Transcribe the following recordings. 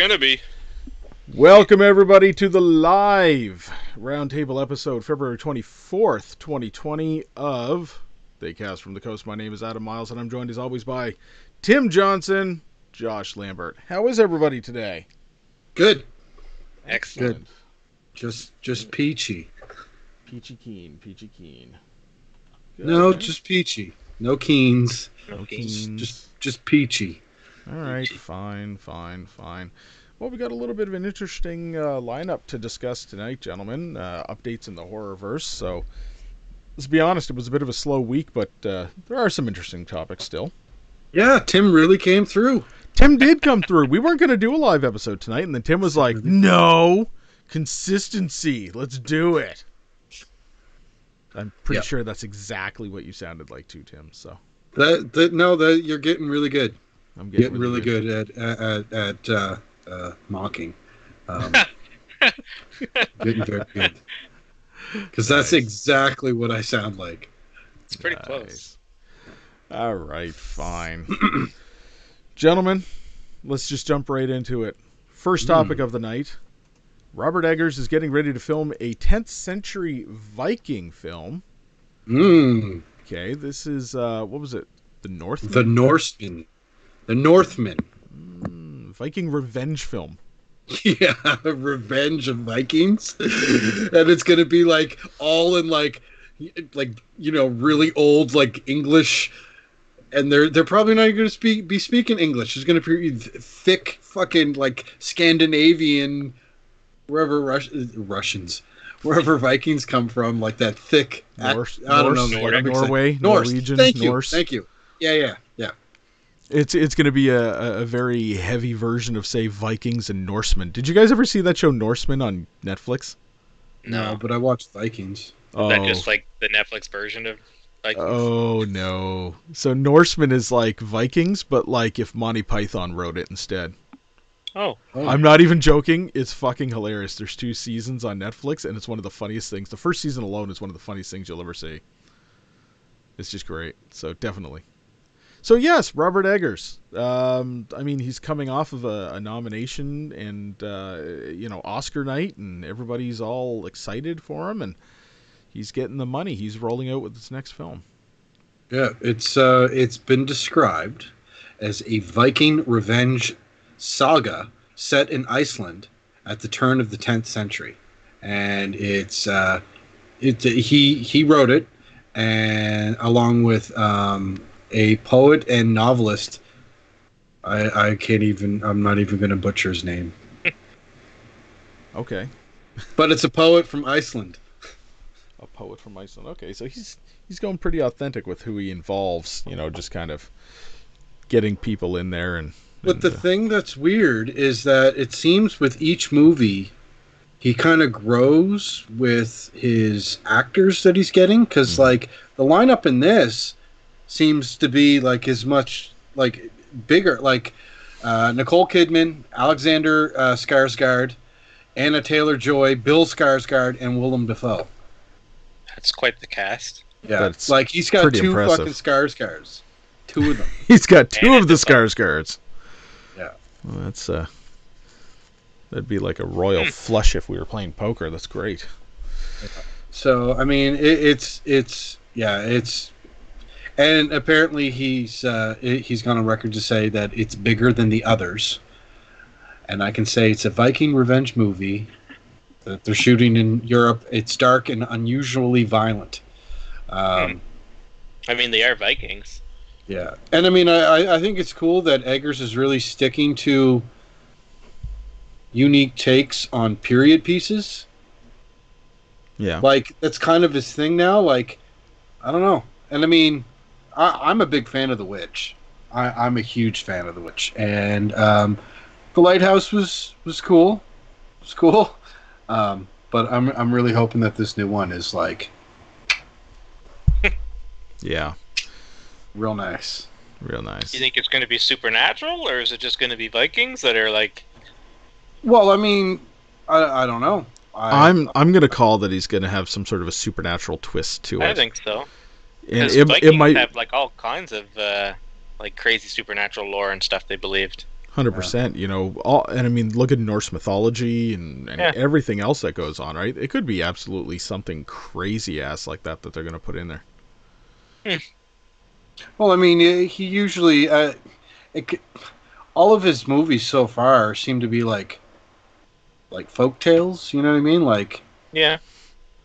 Means we're gonna be. Welcome everybody to the live roundtable episode, February twenty fourth, twenty twenty of They Cast from the Coast. My name is Adam Miles, and I'm joined as always by Tim Johnson, Josh Lambert. How is everybody today? Good. Excellent. Just just peachy. Peachy keen, peachy keen. No, just peachy. No keens. no Okay. keens. Just just peachy. All right, fine, fine, fine. Well, we got a little bit of an interesting uh, lineup to discuss tonight, gentlemen. Uh, updates in the horror verse. So, let's be honest, it was a bit of a slow week, but uh, there are some interesting topics still. Yeah, Tim really came through. Tim did come through. We weren't going to do a live episode tonight, and then Tim was like, "No, consistency. Let's do it." I'm pretty Yep. sure that's exactly what you sounded like too, Tim. So That that no, that you're getting really good. I'm getting, Getting really good at at at uh, uh, mocking. Um, getting very good. Because that's exactly what I sound like. It's pretty Nice. close. All right, fine. Gentlemen, let's just jump right into it. First topic of the night Robert Eggers is getting ready to film a 10th century Viking film. Mm, Okay, this is, uh, what was it? The North? the Norsemen, the Northmen. Mm, Viking revenge film. Yeah, Revenge of Vikings, and it's gonna be like all in like, like you know, really old like English, and they're they're probably not gonna speak be speaking English. It's gonna be thick fucking like Scandinavian, wherever Rus- Russians, wherever Vikings come from, like that thick. Norse, I don't Norse, know. Norway, Norse. Norwegian, Thank you. Norse. Thank you. Yeah, yeah. It's it's going to be a, a- a very heavy version of, say, Vikings and Norsemen. Did you guys ever see that show Norsemen on Netflix? No, No. but I watched Vikings. Oh, Is that just like the Netflix version of like Oh no. So Norseman is like Vikings, but like if Monty Python wrote it instead. Oh. Oh. I'm not even joking. It's fucking hilarious. There's two seasons on Netflix, and it's one of the funniest things. The first season alone is one of the funniest things you'll ever see. It's just great. So definitely. So yes, Robert Eggers. Um, I mean, he's coming off of a, a nomination and uh, you know Oscar night, and everybody's all excited for him, and he's getting the money. He's rolling out with his next film. Yeah, it's uh, it's been described as a Viking revenge saga set in Iceland at the turn of the 10th century, and it's uh, it he he wrote it, and along with um, a poet and novelist. I, I can't even. I'm not even going to butcher his name, Okay. but it's a poet from Iceland. a poet from Iceland. Okay, so he's he's going pretty authentic with who he involves. You know, just kind of getting people in there and. But and, the uh, thing that's weird is that it seems with each movie, he kind of grows with his actors that he's getting. Because Mhm. like the lineup in this seems to be like as much like bigger. Like uh, Nicole Kidman, Alexander uh, Skarsgård, Anya Taylor-Joy, Bill Skarsgård, and Willem Dafoe. that's quite the cast. Yeah, That's like he's got two impressive. fucking Skarsgårds, two of them. he's got two And of the it's like- Skarsgårds. Yeah. Well, that's uh. That'd be like a royal flush if we were playing poker. That's great. So I mean, it, it's it's yeah, it's and apparently he's uh, he's gone on record to say that it's bigger than the others. And I can say it's a Viking revenge movie that they're shooting in Europe. It's dark and unusually violent. Um, I mean, they are Vikings. yeah, and I mean, I, I- I think it's cool that Eggers is really sticking to unique takes on period pieces. Yeah. like that's kind of his thing now like i don't know and i mean I, i'm a big fan of the witch I, i'm a huge fan of the witch and um, the lighthouse was was cool it was cool um, but I'm, I'm really hoping that this new one is like Yeah. real nice Real nice. You think it's going to be supernatural, or is it just going to be Vikings that are like? well i mean i, I don't know I, I'm I'm gonna call that he's gonna have some sort of a supernatural twist to it. I think so. And it, Vikings it might have like all kinds of uh, like crazy supernatural lore and stuff they believed. Hundred percent. You know, all and I mean, look at Norse mythology and, and Yeah. everything else that goes on. Right? It could be absolutely something crazy ass like that that they're gonna put in there. Well, I mean, he usually uh, it, all of his movies so far seem to be like like folk tales. You know what I mean? Like, Yeah.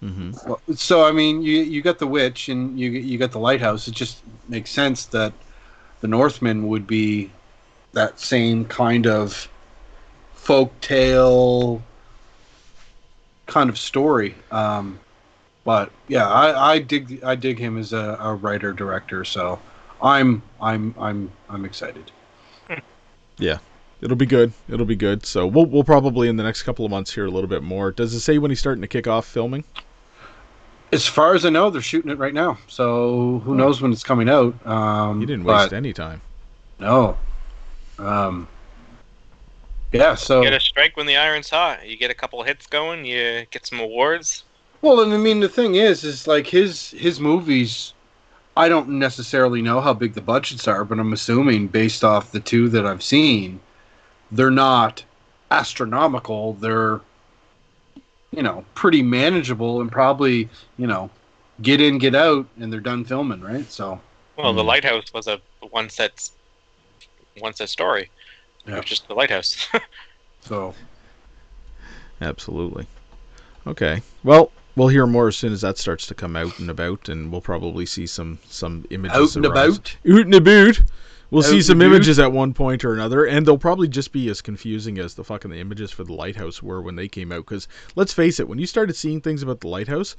Hmm so I mean, you you got the witch and you you got the lighthouse. It just makes sense that the Northmen would be that same kind of folk tale kind of story. Um, but yeah, I, I dig I dig him as a, a writer director. So I'm I'm I'm I'm excited. Yeah. It'll be good. It'll be good. So we'll we'll probably in the next couple of months hear a little bit more. Does it say when he's starting to kick off filming? As far as I know, they're shooting it right now. So who knows when it's coming out? Um, He didn't waste any time. No. Um. Yeah. So you Get a strike when the iron's hot. You get a couple hits going. You get some awards. well, and I mean the thing is, is like his his movies. I don't necessarily know how big the budgets are, but I'm assuming based off the two that I've seen, they're not astronomical. They're you know pretty manageable and probably you know get in get out and they're done filming right so Well, the Hmm. lighthouse was a one set, one set story. It Yeah. was just the lighthouse. so Absolutely. Okay. Well, we'll hear more as soon as that starts to come out and about, and we'll probably see some some images out and arise. about Out and about. We'll see some about. images at one point or another, and they'll probably just be as confusing as the fucking the images for the lighthouse were when they came out. Because let's face it, when you started seeing things about the lighthouse,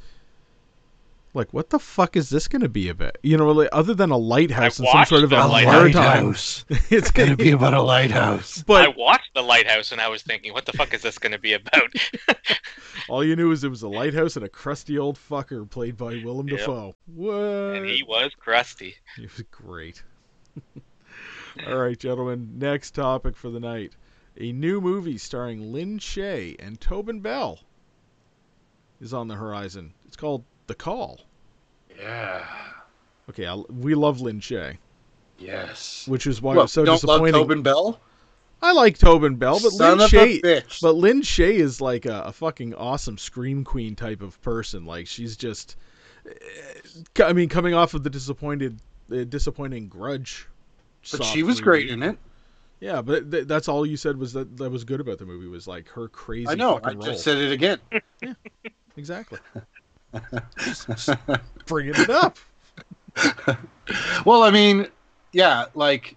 like what the fuck is this going to be about? You know, like, other than a lighthouse I and some sort of a the maritime, lighthouse. it's going to be. about a lighthouse But I watched the lighthouse and I was thinking, what the fuck is this going to be about? all you knew is it was a lighthouse and a crusty old fucker played by Willem Yep. Dafoe. What? and he was crusty. He was great. All right, gentlemen. Next topic for the night: a new movie starring Lin Shaye and Tobin Bell is on the horizon. It's called The Call. yeah Okay, i we love Lin Shaye, yes which is why What, it's so don't love disappointing. Tobin Bell I like Tobin Bell, but son Shay, but Lin Shaye is like a, a fucking awesome scream queen type of person. Like she's just, eh, I mean, coming off of the disappointed, the disappointing Grudge. But she was movie. great in it Yeah, but th- that's all you said was that that was good about the movie was like her crazy. I know I fucking just said it again exactly. Bringing it up. well I mean yeah like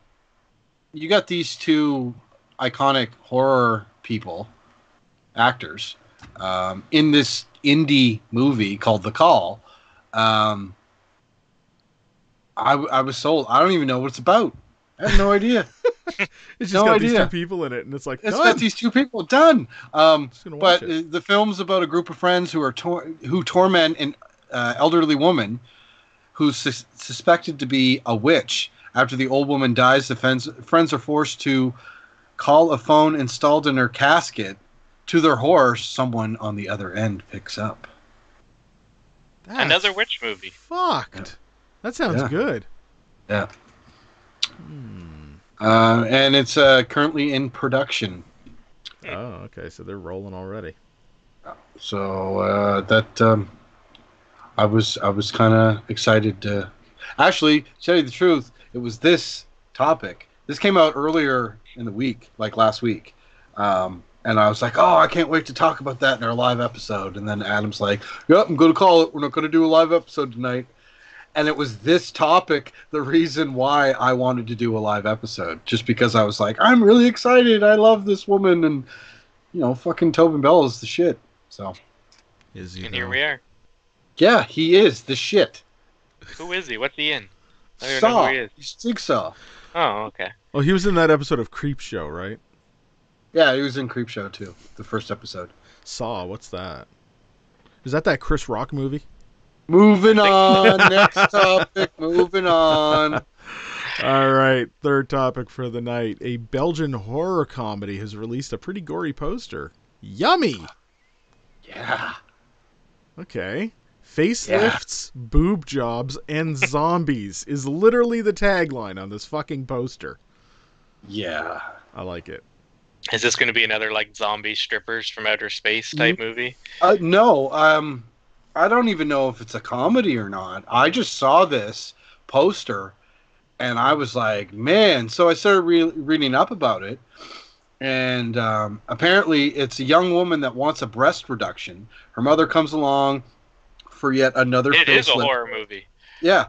you got these two iconic horror people actors um, in this indie movie called The Call um, I, I was sold I don't even know what it's about I have no idea It's just No got these two people in it, and it's like It's done. got these two people done. Um, Just gonna watch but it. the film's about a group of friends who are tor- who torment an uh, elderly woman who's sus- suspected to be a witch. After the old woman dies, the friends friends are forced to call a phone installed in her casket. To their horror, someone on the other end picks up. That's Another witch movie. Fucked. That sounds Yeah. good. Yeah. Hmm. Uh, and it's uh, currently in production. Oh, okay. So they're rolling already. So uh, that um, I was I was kind of excited to actually tell you the truth. It was this topic. This came out earlier in the week, like last week, um, and I was like, "Oh, I can't wait to talk about that in our live episode." And then Adam's like, "Yep, I'm going to call it. We're not going to do a live episode tonight." And it was this topic the reason why I wanted to do a live episode, just because I was like, "I'm really excited. I love this woman, and you know, fucking Tobin Bell is the shit." So. Is he? And here we are. Yeah, he is the shit. Who is he? What's he in? I don't know Saw. who he is. He's Jigsaw. Oh, okay. Oh, he was in that episode of Creep Show, right? Yeah, he was in Creep Show too, the first episode. Saw. What's that? Is that that Chris Rock movie? Moving on. Next topic. Moving on. All right, third topic for the night. A Belgian horror comedy has released a pretty gory poster. Yummy. Yeah. Okay. Facelifts, boob jobs, and zombies is literally the tagline on this fucking poster. Yeah. I like it. Is this going to be another like zombie strippers from outer space type movie? Uh, no, um, I don't even know if it's a comedy or not. I just saw this poster, and I was like, man. So I started re- reading up about it, and um, apparently it's a young woman that wants a breast reduction. Her mother comes along for yet another. It is a horror movie. Yeah.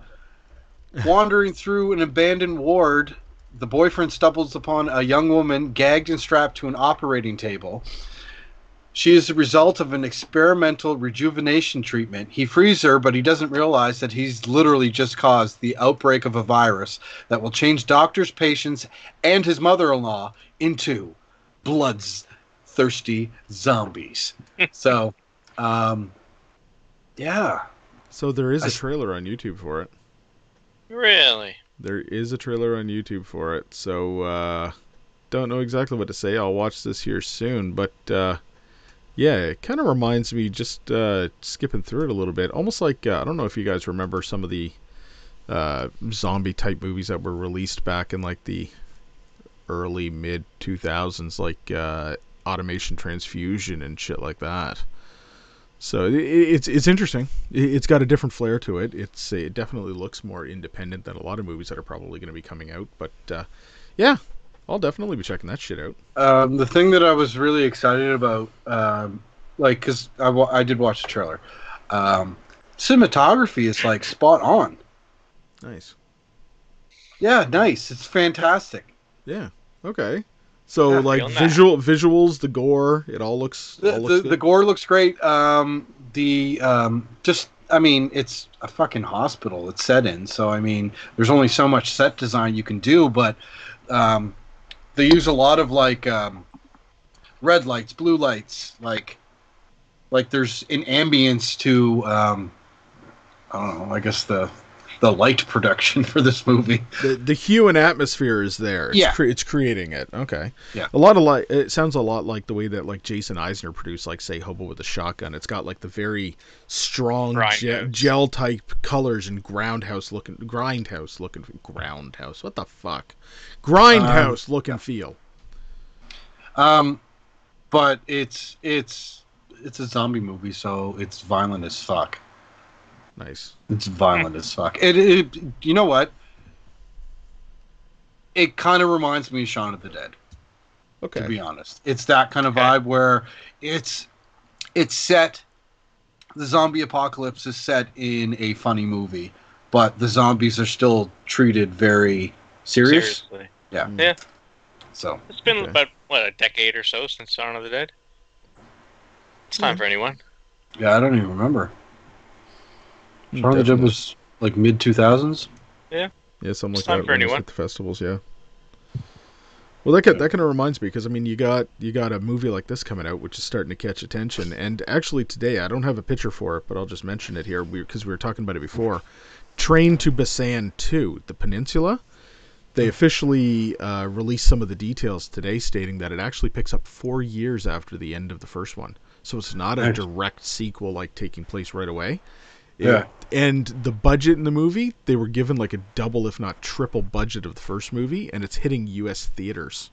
Wandering through an abandoned ward, the boyfriend stumbles upon a young woman gagged and strapped to an operating table. She is the result of an experimental rejuvenation treatment. He frees her, but he doesn't realize that he's literally just caused the outbreak of a virus that will change doctors, patients, and his mother in law into bloodthirsty zombies. so, um, yeah. So there is a trailer on YouTube for it. Really? There is a trailer on YouTube for it. So uh, don't know exactly what to say. I'll watch this here soon, but uh, yeah, it kind of reminds me just uh, skipping through it a little bit, almost like uh, I don't know if you guys remember some of the uh, zombie type movies that were released back in like the early mid 2000s, like uh, Automaton Transfusion and shit like that. So it's it's interesting. It's got a different flair to it. It's it definitely looks more independent than a lot of movies that are probably going to be coming out. But uh, yeah, I'll definitely be checking that shit out. Um, the thing that I was really excited about, um, like, because I, I did watch the trailer, um, cinematography is like spot on. Nice. Yeah, nice. It's fantastic. Yeah. Okay. So Yeah, like feeling that. visual visuals, the gore, it all looks The, all looks the, good. the gore looks great. Um, the um, just, I mean, it's a fucking hospital it's set in, so I mean, there's only so much set design you can do, but um, they use a lot of like um, red lights, blue lights, like like there's an ambience to um, I don't know. I guess the the light production for this movie. the, the hue and atmosphere is there. It's Yeah. cre- it's creating it. Okay. Yeah. A lot of like it sounds a lot like the way that like Jason Eisener produced like say Hobo with a Shotgun. It's got like the very strong ge- gel type colors and groundhouse looking grindhouse looking groundhouse. What the fuck? Grindhouse look and feel. Um, but it's it's it's a zombie movie, so it's violent as fuck. Nice. It's violent as fuck. It, it you know what? It kind of reminds me of Shaun of the Dead. Okay. To be honest, it's that kind of Okay. vibe where it's it's set. The zombie apocalypse is set in a funny movie, but the zombies are still treated very serious. Seriously. Yeah. Mm. Yeah. So It's been Okay. about what a decade or so since Shaun of the Dead. It's time Yeah. for anyone. yeah, I don't even remember. Mm, Shaun of the Dead was like mid two thousands. Yeah, Yeah, something It's like time that. for when it anyone. at the festivals, yeah. Well, that kind that kind of reminds me because I mean, you got you got a movie like this coming out, which is starting to catch attention. And actually, today I don't have a picture for it, but I'll just mention it here because we were talking about it before. Train to Busan 2, The Peninsula. They officially uh, released some of the details today, stating that it actually picks up four years after the end of the first one. So it's not a direct sequel like taking place right away. It- Yeah. and the budget in the movie, they were given like a double, if not triple, budget of the first movie, and it's hitting U.S. theaters.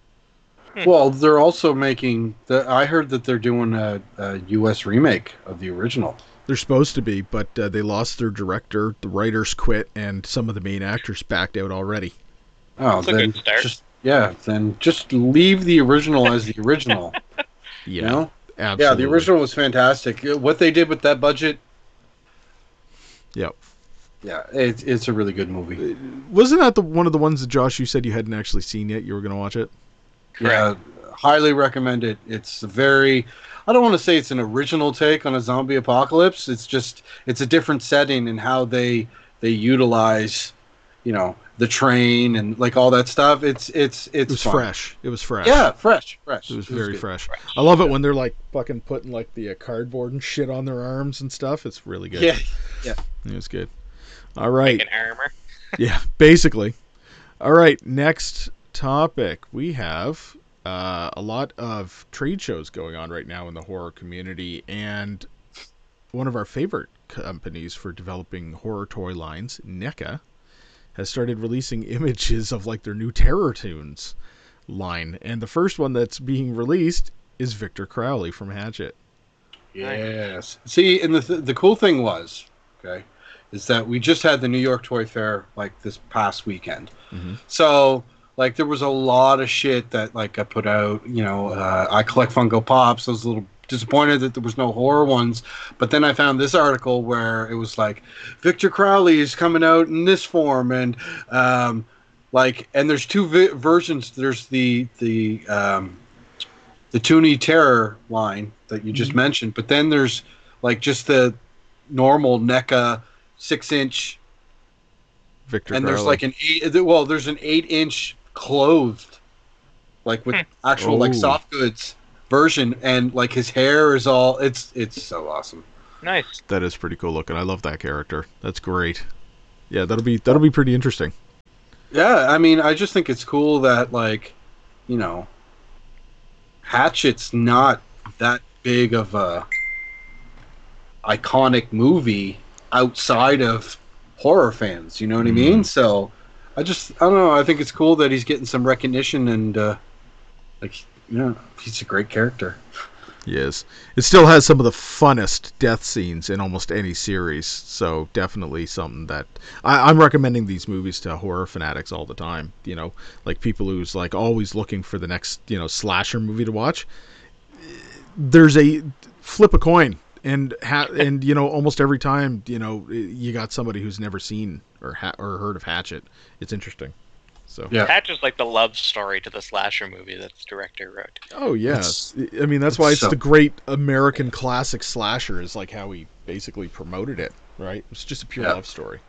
Well, they're also making. The, I heard that they're doing a, a U.S. remake of the original. They're supposed to be, but uh, they lost their director, the writers quit, and some of the main actors backed out already. Oh, That's a then good start. just yeah, then just leave the original as the original. Yeah, You know? absolutely. Yeah, the original was fantastic. What they did with that budget, Yep. yeah, it's it's a really good movie. Wasn't that the one of the ones that Josh you said you hadn't actually seen yet? You were going to watch it. Yeah, highly recommend it. It's very. I don't want to say it's an original take on a zombie apocalypse. It's just it's a different setting and how they they utilize, you know, the train and like all that stuff. It's it's it's It was fun. fresh. It was fresh. Yeah, fresh, fresh. It was very good. fresh. I love it when they're like fucking putting like the uh, cardboard and shit on their arms and stuff. It's really good. Yeah, yeah. It was good. All right. Like armor. Yeah, basically. All right, next topic. We have uh, a lot of trade shows going on right now in the horror community, and one of our favorite companies for developing horror toy lines, NECA, has started releasing images of like their new terror tunes. line, and the first one that's being released is Victor Crowley from Hatchet. Yes. See, and the th- the cool thing was, okay, is that we just had the New York Toy Fair like this past weekend. Mhm. So like there was a lot of shit that like I put out. You know, uh, I collect Funko Pops. those little disappointed that there was no horror ones, but then I found this article where it was like Victor Crowley is coming out in this form, and um, like, and there's two vi- versions. There's the the um, the Toony Terror line that you just mentioned, but then there's like just the normal NECA six inch Victor and Crowley. there's like an eight well there's an eight inch clothed like with actual like Oh. soft goods version and like his hair is all it's it's so awesome Nice. that is pretty cool looking. I love that character. That's great. Yeah, that'll be that'll be pretty interesting. yeah i mean i just think it's cool that like you know hatchet's not that big of a iconic movie outside of horror fans you know what i mean so i just i don't know i think it's cool that he's getting some recognition and uh like know he's a great character Yes. It still has some of the funnest death scenes in almost any series, so definitely something that I, I'm recommending these movies to horror fanatics all the time. You know, like people who's like always looking for the next, you know, slasher movie to watch. There's a flip a coin and ha- and you know almost every time, you know, you got somebody who's never seen or ha- or heard of Hatchet. It's interesting. So Yeah. That's just like the love story to the slasher movie that the director wrote. Oh yes, It's- I mean that's why it's so- the great American classic slasher is like how he basically promoted it, right? It's just a pure Yeah. love story.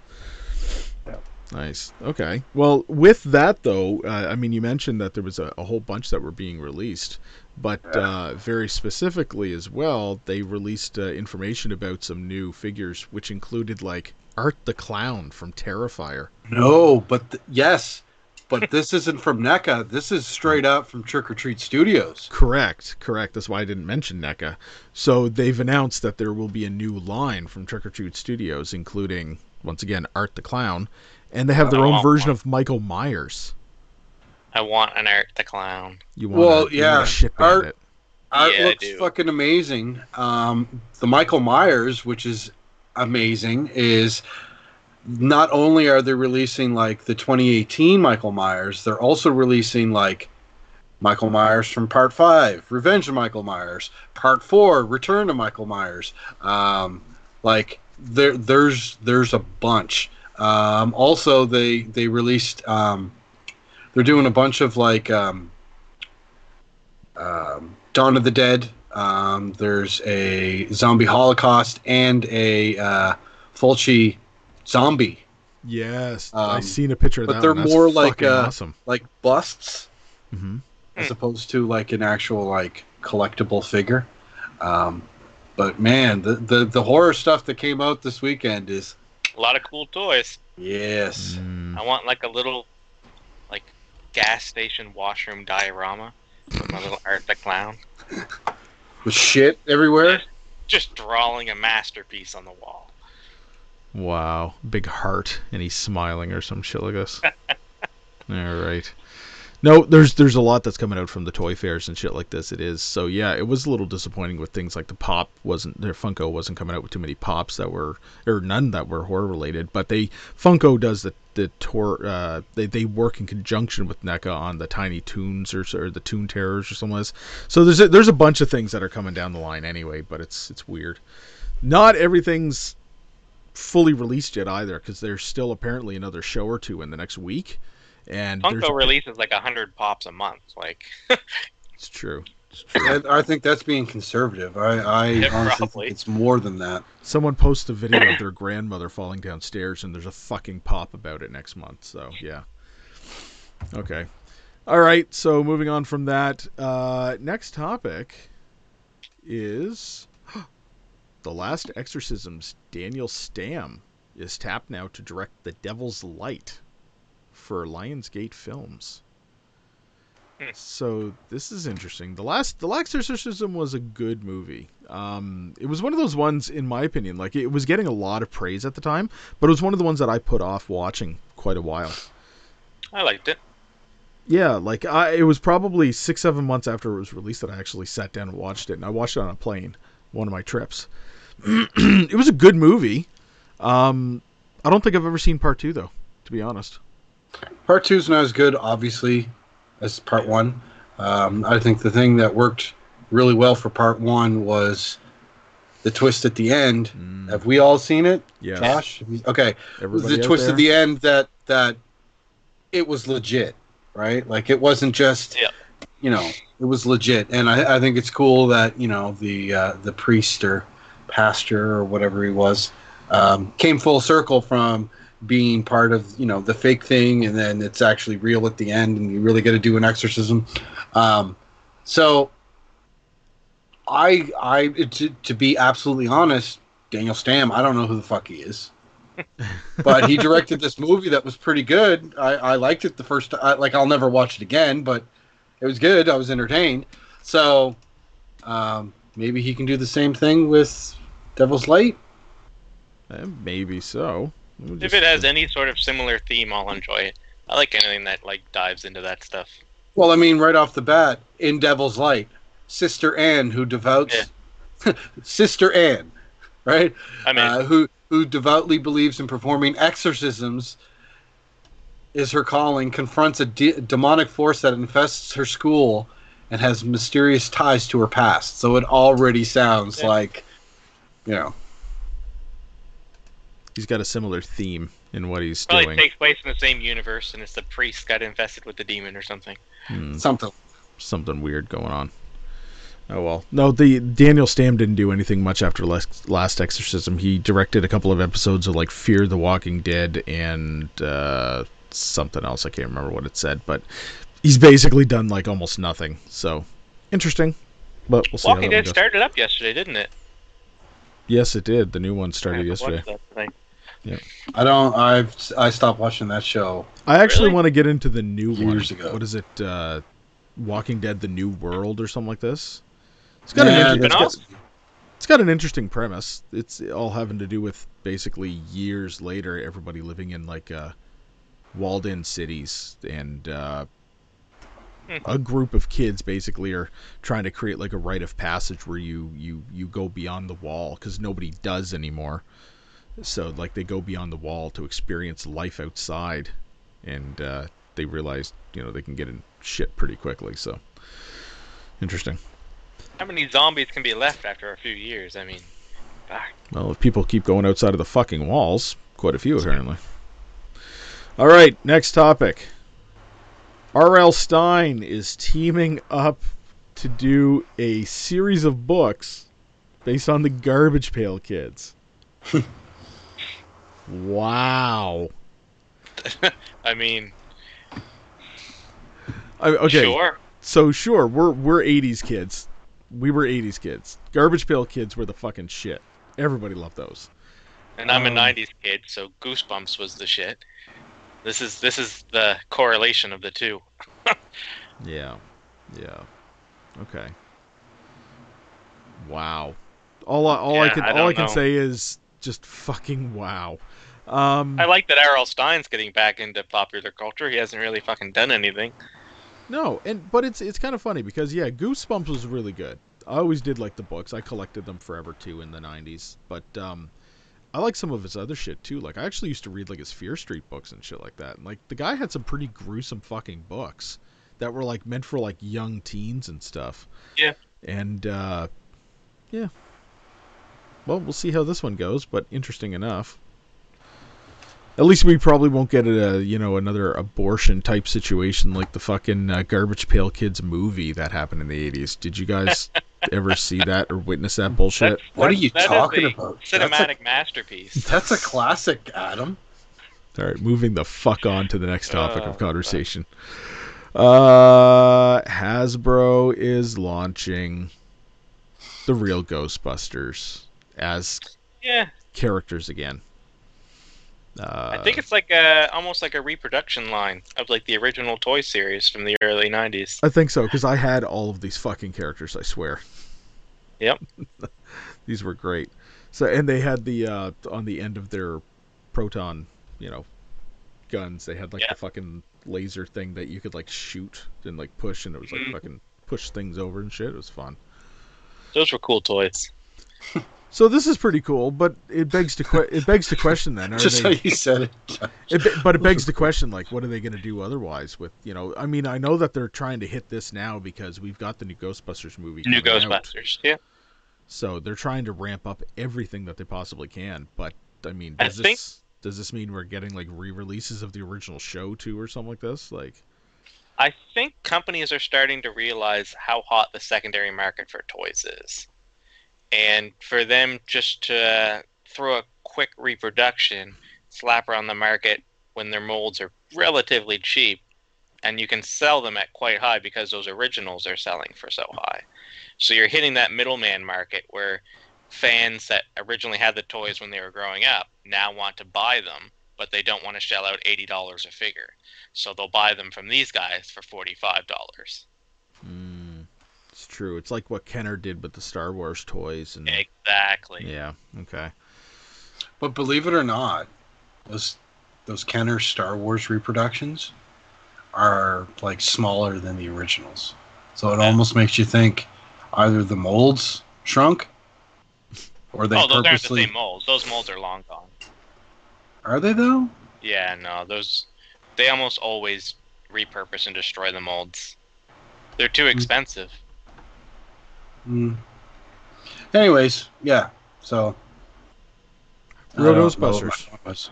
Yeah. Nice. Okay. Well, with that though, uh, I mean you mentioned that there was a, a whole bunch that were being released, but uh, very specifically as well, they released uh, information about some new figures, which included like Art the Clown from Terrifier. no but th- yes but this isn't from NECA. This is straight up from Trick or Treat Studios. Correct, correct. That's why I didn't mention NECA. So they've announced that there will be a new line from Trick or Treat Studios, including once again Art the Clown, and they have their own wow. version of Michael Myers. I want an Art the Clown. You want Well, you yeah, wanna Art- it. Art Yeah, looks fucking amazing. Um, the Michael Myers, which is amazing, is not only are they releasing like the 2018 Michael Myers, they're also releasing like Michael Myers from Part Five, Revenge of Michael Myers, Part Four, Return to Michael Myers. Um, like there, there's there's a bunch. Um, also, they they released. Um, they're doing a bunch of like um, um, Dawn of the Dead. Um, there's a zombie Holocaust and a uh, Fulci zombie, Yes, I Um, seen a picture of but that. they're one. That's more like, uh, awesome. like busts, hmm as opposed to like an actual like collectible figure. Um, but man, the, the the horror stuff that came out this weekend is A lot of cool toys. yes. Mm. I want like a little, like, gas station washroom diorama with my little Art the Clown. with shit everywhere. Just drawing a masterpiece on the wall. Wow, big heart, and he's smiling or some shit like this. All right. No, there's there's a lot that's coming out from the toy fairs and shit like this. It is so yeah. It was a little disappointing with things like the pop wasn't their Funko wasn't coming out with too many pops that were or none that were horror related. But they Funko does the the tour uh, they they work in conjunction with NECA on the Tiny Toons or, or the Toon Terrors or something like this. So there's a, there's a bunch of things that are coming down the line anyway. But it's it's weird. Not everything's fully released yet either because there's still apparently another show or two in the next week and there's Funko releases like a hundred pops a month. Like, it's true it's true. I, I think that's being conservative. I, I Yeah, honestly probably. think it's more than that. someone posts a video of their grandmother falling downstairs and there's a fucking pop about it next month so yeah okay all right so moving on from that uh, next topic is the last exorcisms daniel stamm is tapped now to direct the devil's light for lionsgate films Hmm. so this is interesting the last the last exorcism was a good movie um, it was one of those ones in my opinion like it was getting a lot of praise at the time but it was one of the ones that i put off watching quite a while I liked it. yeah, like I, it was probably six, seven months after it was released that I actually sat down and watched it, and I watched it on a plane, one of my trips. it was a good movie. Um, I don't think I've ever seen part two though, to be honest. Part two's not as good, obviously, as part one. Um, I think the thing that worked really well for part one was the twist at the end. Mm, Have we all seen it, yeah, Josh? Okay, everybody the twist there? at the end that that it was legit, right? Like it wasn't just, Yeah. you know, it was legit, and I, I think it's cool that you know the uh, the priest or pastor or whatever he was um, came full circle from being part of you know the fake thing, and then it's actually real at the end, and you really got to do an exorcism. Um, so, I I to, to be absolutely honest, Daniel Stamm, I don't know who the fuck he is but he directed this movie that was pretty good. I, I liked it the first time. Like I'll never watch it again, but it was good. I was entertained. So um, maybe he can do the same thing with Devil's Light. Eh, maybe so. Let me If just- it has any sort of similar theme, I'll enjoy it. I like anything that like dives into that stuff. Well, I mean, right off the bat, in Devil's Light, Sister Anne, who devotes Sister Anne, right? I mean, uh, who who devoutly believes in performing exorcisms is her calling confronts a de- demonic force that infests her school and has mysterious ties to her past so it already sounds Yeah. like you know he's got a similar theme in what he's probably doing. takes place in the same universe, and it's the priest got infested with the demon or something. Hmm. something something weird going on. Oh well. No, the Daniel Stamm didn't do anything much after last, last Exorcism. He directed a couple of episodes of like Fear the Walking Dead and uh, something else. I can't remember what it said, but he's basically done like almost nothing. So interesting. But we'll see Walking how that Dead one goes. started up yesterday, didn't it? Yes, it did. The new one started I yesterday. watched that thing. i don't i've i stopped watching that show I actually Really? want to get into the new Years one. ago. What is it? Uh, Walking Dead: The New World or something like this. It's got Yeah, an that's inter- Spin-off? good. it's got an interesting premise. It's all having to do with basically years later, everybody living in like uh, walled-in cities, and uh. A group of kids basically are trying to create like a rite of passage where you you you go beyond the wall because nobody does anymore. So like they go beyond the wall to experience life outside, and uh, they realize you know they can get in shit pretty quickly. So interesting. How many zombies can be left after a few years? I mean. Well, if people keep going outside of the fucking walls, quite a few apparently. All right, next topic. R.L. Stine is teaming up to do a series of books based on the Garbage Pail Kids. wow. I mean, I, okay, sure. so sure, we're we're 80s kids. We were 80s kids. Garbage Pail Kids were the fucking shit. Everybody loved those. And I'm a Um, '90s kid, so Goosebumps was the shit. This is this is the correlation of the two. Yeah. Yeah. Okay. Wow. All I, all I can I all I can know. say is just fucking wow. Um I like that R.L. Stine's getting back into popular culture. He hasn't really fucking done anything. no, and but it's it's kind of funny because yeah, Goosebumps was really good. I always did like the books. I collected them forever too in the 90s. But um I like some of his other shit too. Like I actually used to read like his Fear Street books and shit like that. And like the guy had some pretty gruesome fucking books that were like meant for like young teens and stuff. Yeah. And uh yeah. Well, we'll see how this one goes, but interesting enough. At least we probably won't get a you know another abortion type situation like the fucking uh, Garbage Pail Kids movie that happened in the 80s. Did you guys ever see that or witness that bullshit? That's- What are you that is talking a about? Cinematic masterpiece. that's a classic adam All right, moving the fuck on to the next topic Oh, of conversation. Uh, Hasbro is launching the real Ghostbusters as Yeah, characters again. Uh, I think it's like a almost like a reproduction line of like the original toy series from the early '90s. I think so because I had all of these fucking characters. I swear. Yep. these were great. So and they had the uh, on the end of their proton, you know, guns. They had like Yeah. the fucking laser thing that you could like shoot and like push, and it was like Mhm. fucking push things over and shit. It was fun. Those were cool toys. So this is pretty cool, but it begs to que- it begs to question then. Are Just they, how you said it. It, be- but it begs the question, like, what are they going to do otherwise? With you know, I mean, I know that they're trying to hit this now because we've got the new Ghostbusters movie. New coming out. Ghostbusters. Yeah. so they're trying to ramp up everything that they possibly can. But I mean, I does this think- does this mean we're getting like re-releases of the original show too, or something like this? Like, I think companies are starting to realize how hot the secondary market for toys is. And for them just to throw a quick reproduction, slap her on the market when their molds are relatively cheap, and you can sell them at quite high because those originals are selling for so high. So you're hitting that middleman market where fans that originally had the toys when they were growing up now want to buy them, but they don't want to shell out $80 a figure. So they'll buy them from these guys for $45. mm, it's true. It's like what Kenner did with the Star Wars toys, and Exactly. yeah, okay, But believe it or not, those those Kenner Star Wars reproductions are like smaller than the originals. So it Yeah. almost makes you think either the molds shrunk or they oh, those aren't the purposely same molds. Those molds are long gone. are they though? Yeah, no, those they almost always repurpose and destroy the molds. They're too mm. expensive. Hmm. Anyways, yeah. So I Real Ghostbusters. what my point was.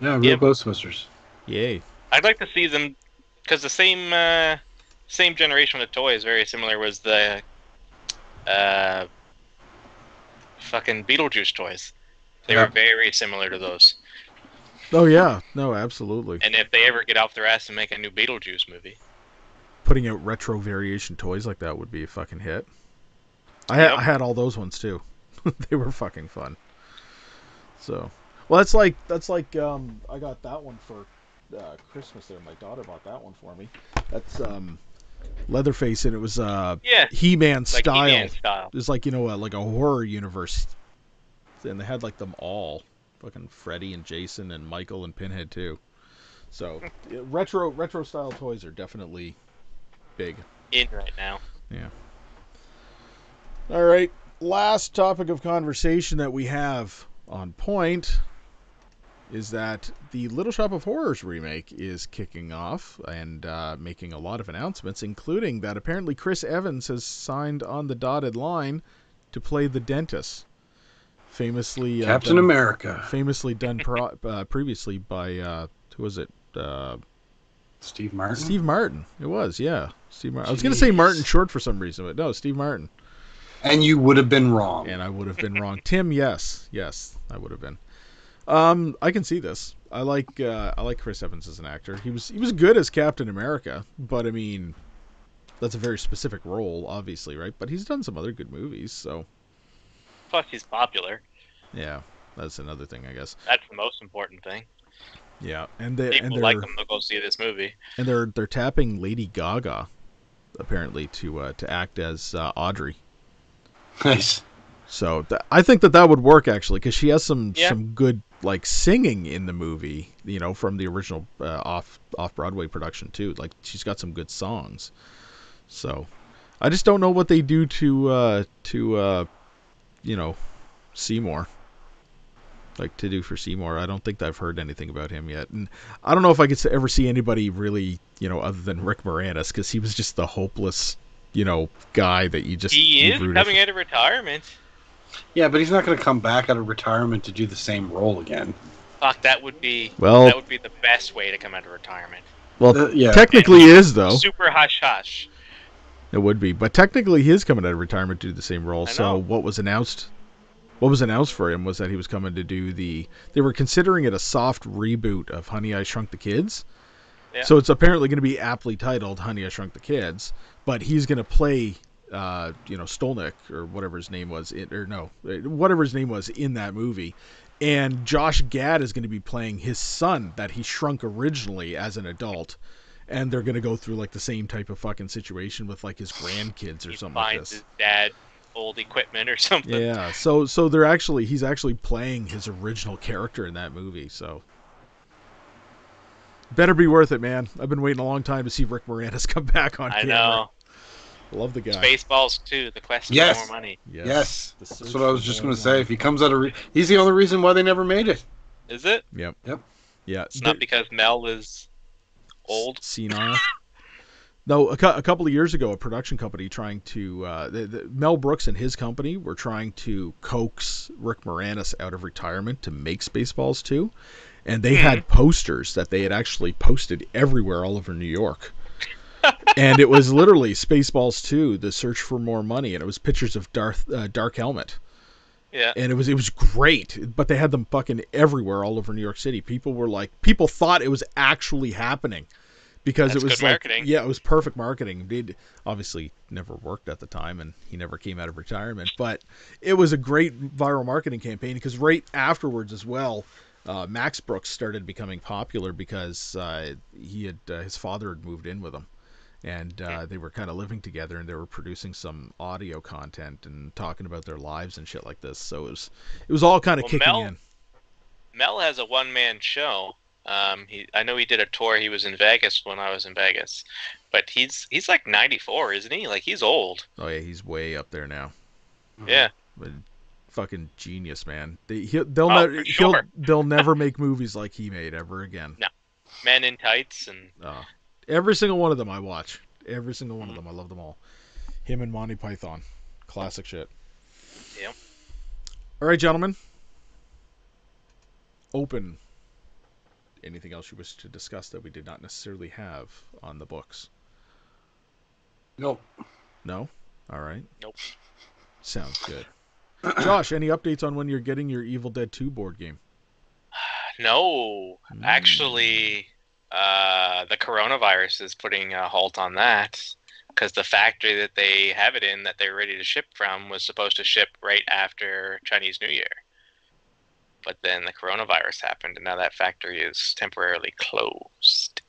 Yeah, real Yep. Ghostbusters. yay. I'd like to see them because the same uh, same generation of toys, very similar, was the uh, fucking Beetlejuice toys. They Yeah. were very similar to those. Oh yeah, no, absolutely. And if they ever get off their ass and make a new Beetlejuice movie, Putting out retro variation toys like that would be a fucking hit. I had Yep. I had all those ones too. they were fucking fun. So, well, that's like that's like um I got that one for uh, Christmas. There, my daughter bought that one for me. That's um Leatherface, and it was uh yeah, He-Man like style. He-Man style. It's like you know, uh, like a horror universe, and they had like them all, fucking Freddy and Jason and Michael and Pinhead too. So retro retro style toys are definitely big. in right now. All right, last topic of conversation that we have on point is that the Little Shop of Horrors remake is kicking off and uh, making a lot of announcements, including that apparently Chris Evans has signed on the dotted line to play the dentist, famously uh, Captain done, America. famously done pro- uh, previously by uh, who was it? Uh, Steve Martin. Steve Martin. It was, yeah, Steve Martin. I was gonna say Martin Short for some reason, but no, Steve Martin. And you would have been wrong. And I would have been wrong. Tim, yes, yes, I would have been. Um, I can see this. I like uh, I like Chris Evans as an actor. He was he was good as Captain America, but I mean, that's a very specific role, obviously, right? But he's done some other good movies, so Plus, he's popular. yeah, that's another thing, I guess. That's the most important thing. Yeah, and they People and they're like him. They'll go see this movie. and they're they're tapping Lady Gaga, apparently to uh, to act as uh, Audrey. Nice. So th- I think that that would work actually, because she has some Yeah. some good like singing in the movie, you know, from the original uh, off off Broadway production too. Like she's got some good songs. So I just don't know what they do to uh, to uh, you know Seymour. Like to do for Seymour, I don't think I've heard anything about him yet, and I don't know if I could ever see anybody really, you know, other than Rick Moranis, because he was just the hopeless, you know, guy that you just he is rooted coming for. out of retirement. Yeah, but he's not going to come back out of retirement to do the same role again. Fuck, that would be Well- that would be the best way to come out of retirement. Well, Uh, yeah. technically he is though. Super hush hush. It would be, but technically he is coming out of retirement to do the same role. I So know. what was announced? What was announced for him was that he was coming to do the. They were considering it a soft reboot of Honey I Shrunk the Kids. Yeah. So it's apparently going to be aptly titled Honey I Shrunk the Kids, but he's going to play, uh, you know, Stolnik or whatever his name was, in, or no, whatever his name was in that movie. And Josh Gad is going to be playing his son that he shrunk originally as an adult. And they're going to go through like the same type of fucking situation with like his grandkids or He something like finds this. his dad old equipment or something. Yeah, so so they're actually he's actually playing his original character in that movie. So Better be worth it, man. I've been waiting a long time to see Rick Moranis come back on I camera. know. Love the guy. Spaceballs too. The quest Yes. for more money. Yes, The that's what I was just going to say. If he comes out of, re- he's the only reason why they never made it. Is it? Yep. Yep. Yeah. It's not because Mel is old. senile. No, a, cou- a couple of years ago, a production company trying to uh, the, the, Mel Brooks and his company were trying to coax Rick Moranis out of retirement to make Spaceballs 2, and they had posters that they had actually posted everywhere all over New York. and it was literally Spaceballs 2, The Search for More Money, and it was pictures of Darth uh, Dark Helmet Yeah. and it was it was great but they had them fucking everywhere all over new york city people were like people thought it was actually happening because That's it was good like marketing. yeah it was perfect marketing it obviously never worked at the time and he never came out of retirement but it was a great viral marketing campaign because right afterwards as well uh, max brooks started becoming popular because uh, he had uh, his father had moved in with him and uh, they were kind of living together and they were producing some audio content and talking about their lives and shit like this so it was it was all kind of Well, kicking Mel- in Mel has a one man show. Um, he I know he did a tour. He was in Vegas when I was in Vegas, but he's he's like 94, isn't he? Like he's old. oh yeah he's way up there now Yeah. but fucking genius man. They, he'll, they'll Oh, never for he'll, they'll never make movies like he made ever again. No, Men in tights and uh, every single one of them i watch. Every single one of them. I love them all. Him and monty python. Classic shit. Yep. all right gentlemen. Open. Anything else you wish to discuss that we did not necessarily have on the books? Nope. no? All right. Nope. sounds good josh any updates on when you're getting your evil dead 2 board game no, Mm. actually, uh, the coronavirus is putting a halt on that because the factory that they have it in that they're ready to ship from was supposed to ship right after Chinese New Year. But then the coronavirus happened, and now that factory is temporarily closed.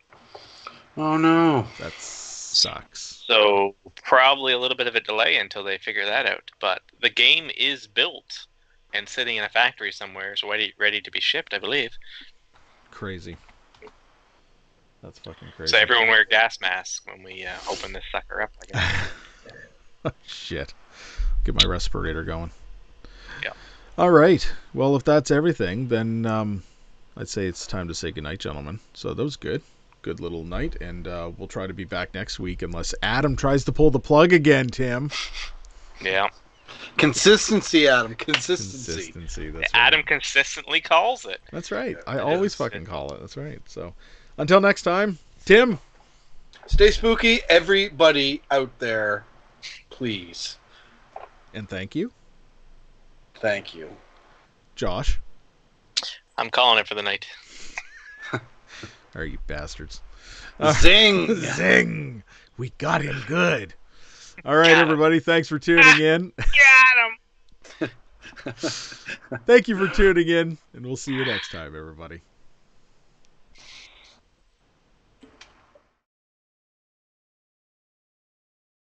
Oh no. that sucks So probably a little bit of a delay until they figure that out. But the game is built and sitting in a factory somewhere, so ready ready to be shipped, I believe. crazy that's fucking crazy So everyone wear gas masks when we uh, open this sucker up. I guess. Shit. Get my respirator going. Yeah. All right. Well, if that's everything, then um, I'd say it's time to say goodnight, gentlemen. So that was good. Good little night, and uh, we'll try to be back next week unless Adam tries to pull the plug again, Tim. yeah. Consistency, Adam. Consistency. Consistency. That's Adam right. consistently calls it. That's right. I It always is. fucking call it. That's right. So until next time, Tim. Stay spooky, everybody out there. Please. And thank you, Thank you. Josh. I'm calling it for the night. Are you bastards? Uh, Zing. Zing! We got him good. All right, everybody. Thanks for tuning in. Got him. Thank you for tuning in, and we'll see you next time, everybody.